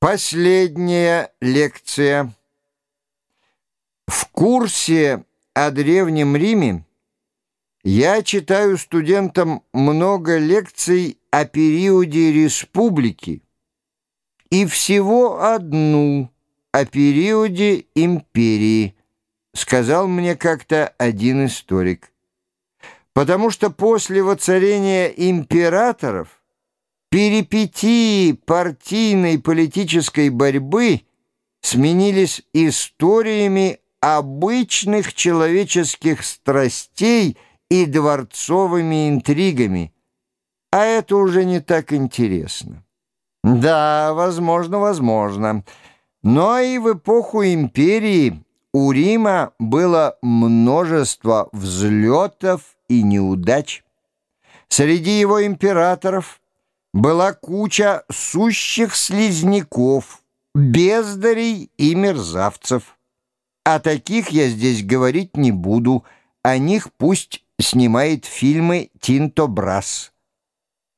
Последняя лекция. В курсе о Древнем Риме я читаю студентам много лекций о периоде республики и всего одну о периоде империи, сказал мне как-то один историк. Потому что после воцарения императоров Перипетии партийной политической борьбы сменились историями обычных человеческих страстей и дворцовыми интригами, а это уже не так интересно. Да, возможно, возможно. Но и в эпоху империи у Рима было множество взлетов и неудач. Среди его императоров – была куча сущих слизняков, бездарей и мерзавцев. О таких я здесь говорить не буду, о них пусть снимает фильмы Тинто Брас.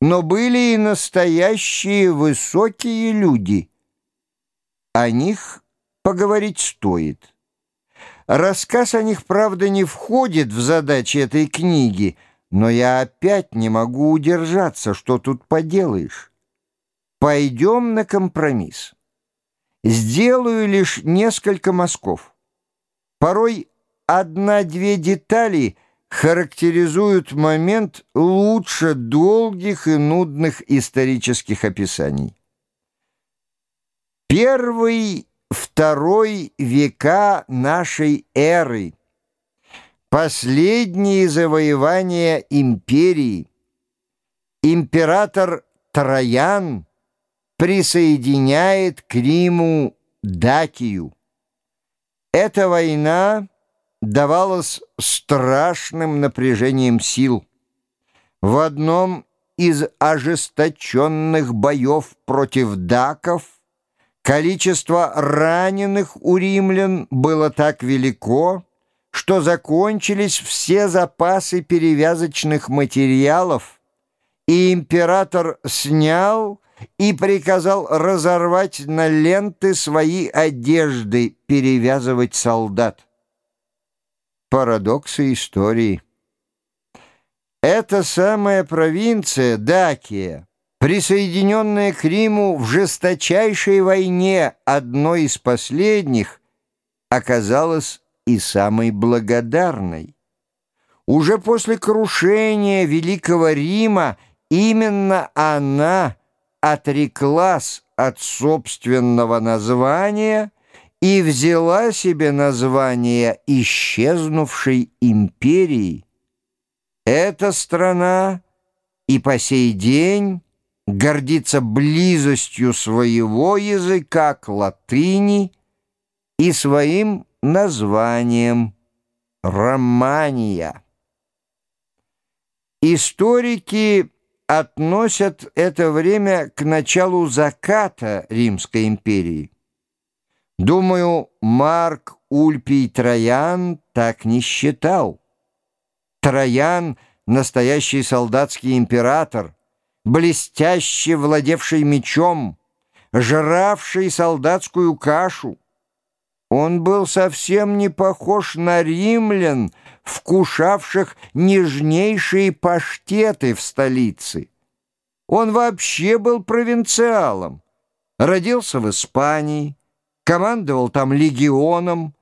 Но были и настоящие высокие люди. О них поговорить стоит. Рассказ о них, правда, не входит в задачи этой книги — но я опять не могу удержаться, что тут поделаешь. Пойдем на компромисс. Сделаю лишь несколько мазков. Порой одна-две детали характеризуют момент лучше долгих и нудных исторических описаний. Первый, второй века нашей эры – Последние завоевания империи. Император Троян присоединяет к Риму Дакию. Эта война давалась страшным напряжением сил. В одном из ожесточенных боев против даков количество раненых у римлян было так велико, что закончились все запасы перевязочных материалов, и император снял и приказал разорвать на ленты свои одежды, перевязывать солдат. Парадоксы истории. Эта самая провинция, Дакия, присоединенная к Риму в жесточайшей войне, одной из последних, оказалась и самой благодарной. Уже после крушения Великого Рима именно она отреклась от собственного названия и взяла себе название исчезнувшей империи. Эта страна и по сей день гордится близостью своего языка к латыни и своим названием «Романия». Историки относят это время к началу заката Римской империи. Думаю, Марк Ульпий Троян так не считал. Троян — настоящий солдатский император, блестяще владевший мечом, жравший солдатскую кашу, он был совсем не похож на римлян, вкушавших нежнейшие паштеты в столице. Он вообще был провинциалом. Родился в Испании, командовал там легионом,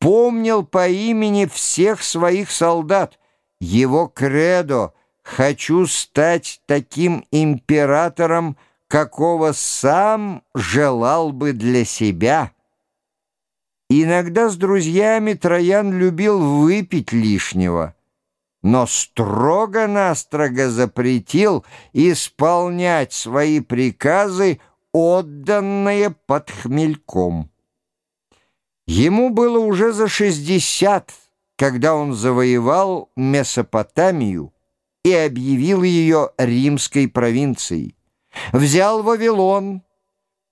помнил по имени всех своих солдат. Его кредо «Хочу стать таким императором, какого сам желал бы для себя». Иногда с друзьями Троян любил выпить лишнего, но строго-настрого запретил исполнять свои приказы, отданные под хмельком. Ему было уже за шестьдесят, когда он завоевал Месопотамию и объявил ее римской провинцией. Взял Вавилон,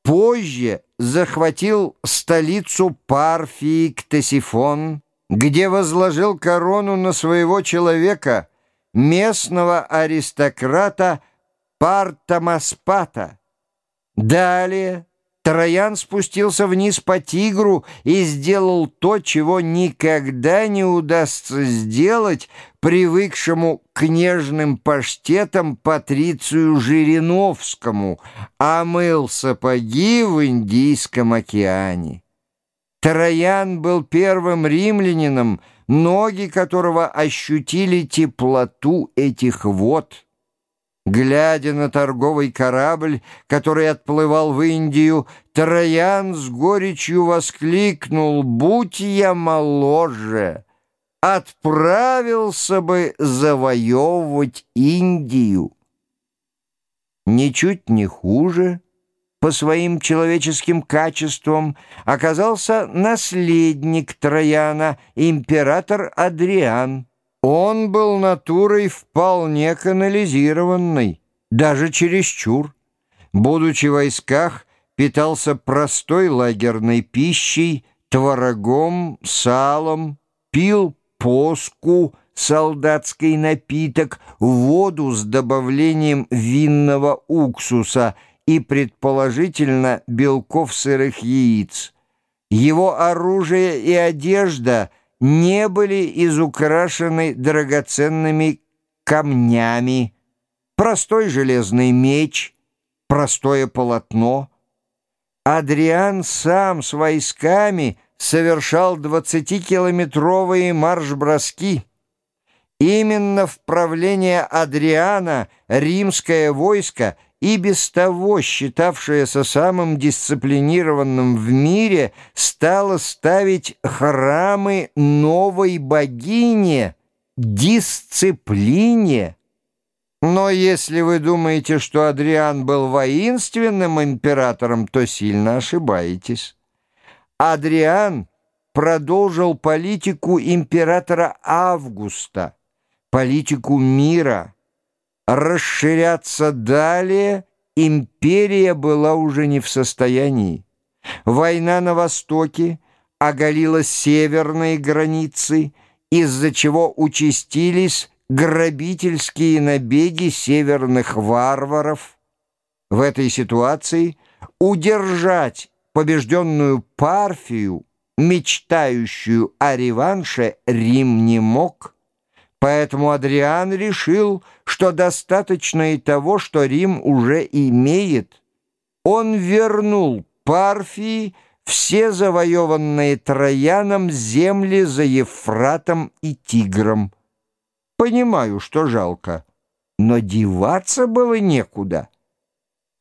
позже захватил столицу Парфии Ктесифон, где возложил корону на своего человека, местного аристократа Партамаспата. Далее Троян спустился вниз по Тигру и сделал то, чего никогда не удастся сделать привыкшему к нежным паштетам Патрицию Жириновскому, а мыл сапоги в Индийском океане. Троян был первым римлянином, ноги которого ощутили теплоту этих вод. Глядя на торговый корабль, который отплывал в Индию, Троян с горечью воскликнул «Будь я моложе!» Отправился бы завоевывать Индию. Ничуть не хуже по своим человеческим качествам оказался наследник Трояна, император Адриан. Он был натурой вполне канализированной, даже чересчур. Будучи в войсках, питался простой лагерной пищей, творогом, салом, пил поску, солдатский напиток, воду с добавлением винного уксуса и, предположительно, белков сырых яиц. Его оружие и одежда — не были изукрашены драгоценными камнями, простой железный меч, простое полотно. Адриан сам с войсками совершал двадцатикилометровые марш-броски. Именно в правление Адриана римское войско – и без того считавшаяся самым дисциплинированным в мире, стала ставить храмы новой богине, дисциплине. Но если вы думаете, что Адриан был воинственным императором, то сильно ошибаетесь. Адриан продолжил политику императора Августа, политику мира – расширяться далее империя была уже не в состоянии. Война на Востоке оголила северные границы, из-за чего участились грабительские набеги северных варваров. В этой ситуации удержать побежденную Парфию, мечтающую о реванше, Рим не мог – Поэтому Адриан решил, что достаточно и того, что Рим уже имеет. Он вернул Парфии все завоеванные Трояном земли за Ефратом и Тигром. Понимаю, что жалко, но деваться было некуда.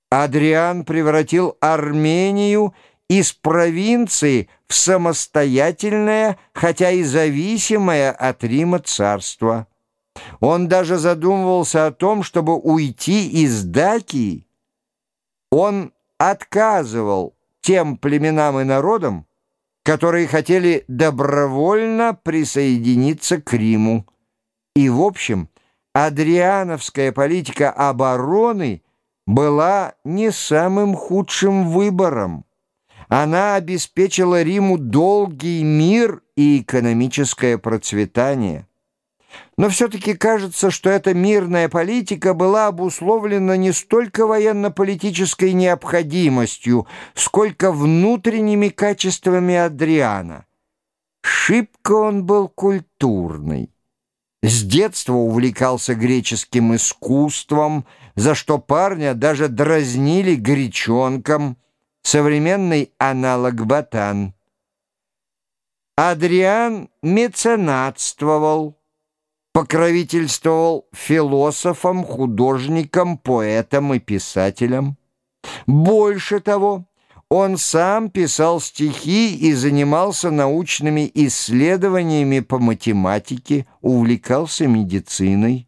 Адриан превратил Армению из провинции в самостоятельное, хотя и зависимое от Рима царство. Он даже задумывался о том, чтобы уйти из Дакии. Он отказывал тем племенам и народам, которые хотели добровольно присоединиться к Риму. И, в общем, адриановская политика обороны была не самым худшим выбором. Она обеспечила Риму долгий мир и экономическое процветание. Но все-таки кажется, что эта мирная политика была обусловлена не столько военно-политической необходимостью, сколько внутренними качествами Адриана. Шибко он был культурный. С детства увлекался греческим искусством, за что парня даже дразнили гречонком – современный аналог ботан. Адриан меценатствовал, покровительствовал философам, художникам, поэтам и писателям. Больше того, он сам писал стихи и занимался научными исследованиями по математике, увлекался медициной.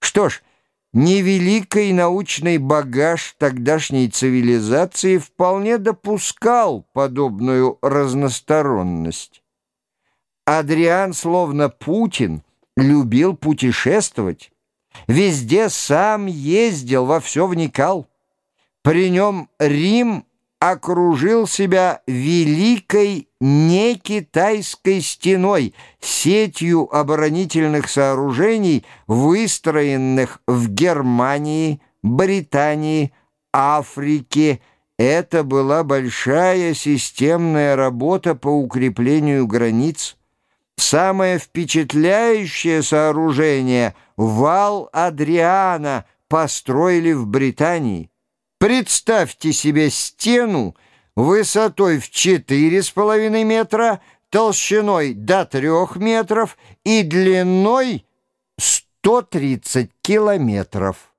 Что ж, невеликий научный багаж тогдашней цивилизации вполне допускал подобную разносторонность. Адриан, словно Путин, любил путешествовать, везде сам ездил, во все вникал. При нем Рим окружил себя великой некитайской стеной, сетью оборонительных сооружений, выстроенных в Германии, Британии, Африке, Это была большая системная работа по укреплению границ. Самое впечатляющее сооружение — вал Адриана построили в Британии. Представьте себе стену высотой в четыре с половиной метра, толщиной до трех метров и длиной 130 километров.